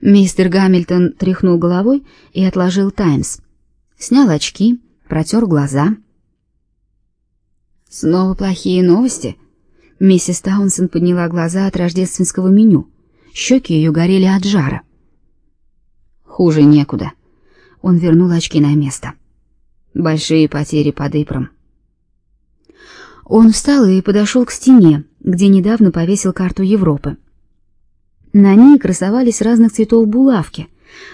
Мистер Гамильтон тряхнул головой и отложил «Таймс». Снял очки, протер глаза. «Снова плохие новости?» Миссис Таунсен подняла глаза от рождественского меню. Щеки ее горели от жара. «Хуже некуда». Он вернул очки на место. «Большие потери под Ипром». Он встал и подошел к стене, где недавно повесил карту Европы. На ней красовались разных цветов булавки,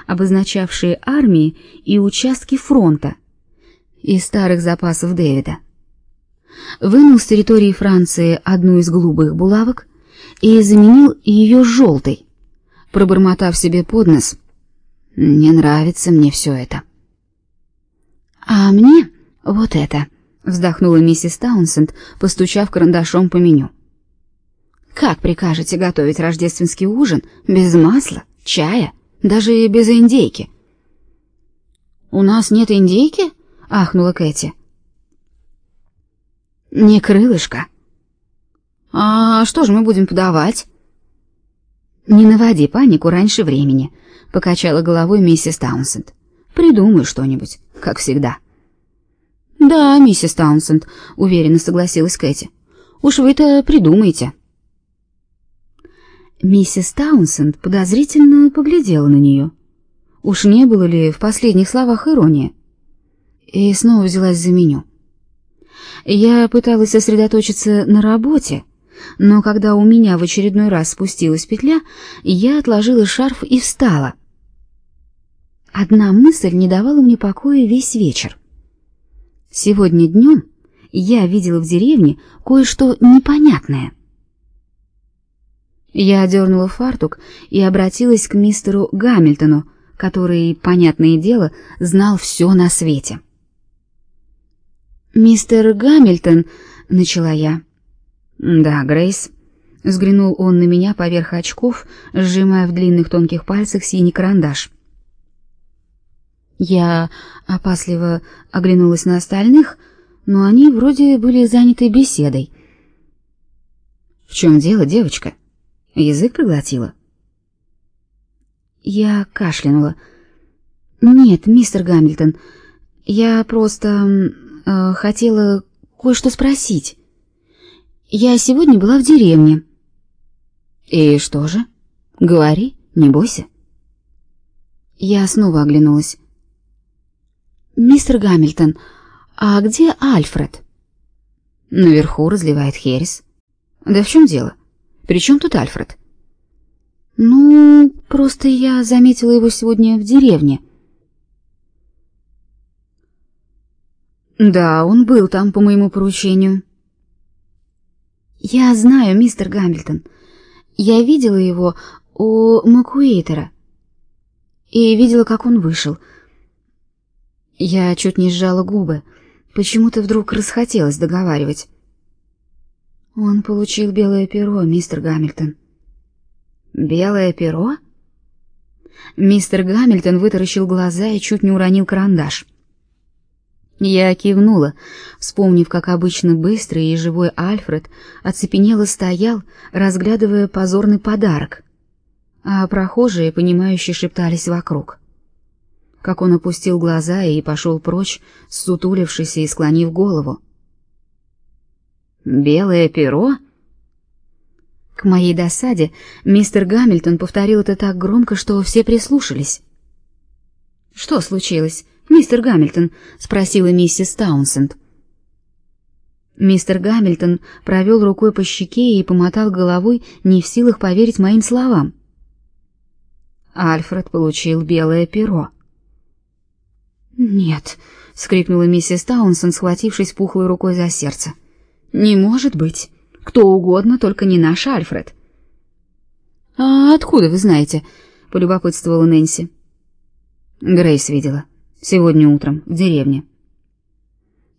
обозначавшие армии и участки фронта из старых запасов Дэвида. Вынул с территории Франции одну из голубых булавок и заменил ее желтой, пробормотав себе под нос: "Не нравится мне все это". А мне вот это, вздохнула миссис Таунсенд, постучав карандашом по меню. Как прикажете готовить рождественский ужин без масла, чая, даже и без индейки? У нас нет индейки? ахнула Кэти. Не крылышко. А что же мы будем подавать? Не наводи панику раньше времени, покачала головой миссис Таунсенд. Придумай что-нибудь, как всегда. Да, миссис Таунсенд, уверенно согласилась Кэти. Уж вы-то придумайте. Миссис Таунсенд подозрительно поглядела на нее. Уж не было ли в последних словах ирония? И снова взялась за меню. Я пыталась сосредоточиться на работе, но когда у меня в очередной раз спустилась петля, я отложила шарф и встала. Одна мысль не давала мне покоя весь вечер. Сегодня днем я видела в деревне кое-что непонятное — я одернула фартук и обратилась к мистеру Гамильтону, который, понятное дело, знал все на свете. «Мистер Гамильтон», — начала я. «Да, Грейс», — взглянул он на меня поверх очков, сжимая в длинных тонких пальцах синий карандаш. Я опасливо оглянулась на остальных, но они вроде были заняты беседой. «В чем дело, девочка?» Язык проглотила. Я кашлянула. Нет, мистер Гамильтон, я просто э, хотела кое-что спросить. Я сегодня была в деревне. И что же? Говори, не бойся. Я снова оглянулась. Мистер Гамильтон, а где Альфред? Наверху разливает херес. Да в чем дело? При чем тут Альфред? Ну, просто я заметила его сегодня в деревне. Да, он был там по моему поручению. Я знаю, мистер Гамильтон. Я видела его у Макуэйтера. И видела, как он вышел. Я чуть не сжала губы. Почему-то вдруг расхотелось договаривать. Он получил белое перо, мистер Гамильтон. Белое перо? Мистер Гамильтон вытаращил глаза и чуть не уронил карандаш. Я кивнула, вспомнив, как обычно быстрый и живой Альфред оцепенело стоял, разглядывая позорный подарок, а прохожие, понимающие, шептались вокруг. Как он опустил глаза и пошел прочь, сутулившись и склонив голову. Белое перо? К моей досаде мистер Гамильтон повторил это так громко, что все прислушались. Что случилось, мистер Гамильтон? спросила миссис Таунсенд. Мистер Гамильтон провел рукой по щеке и помотал головой, не в силах поверить моим словам. Альфред получил белое перо. Нет, скрикнула миссис Таунсенд, схватившись пухлой рукой за сердце. Не может быть. Кто угодно, только не наш Альфред. А откуда вы знаете? полюбопытствовала Нэнси. Грейс видела сегодня утром в деревне.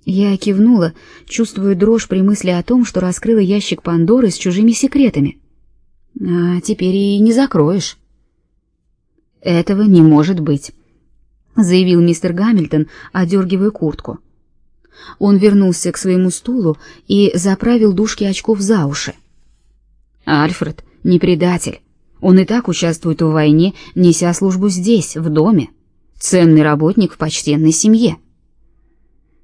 Я кивнула, чувствуя дрожь при мысли о том, что раскрыла ящик Пандоры с чужими секретами. А теперь и не закроешь. Этого не может быть, заявил мистер Гамильтон, одергивая куртку. Он вернулся к своему стулу и заправил дужки очков за уши. Альфред не предатель. Он и так участвует в войне, неся службу здесь, в доме. Ценный работник в почтенной семье.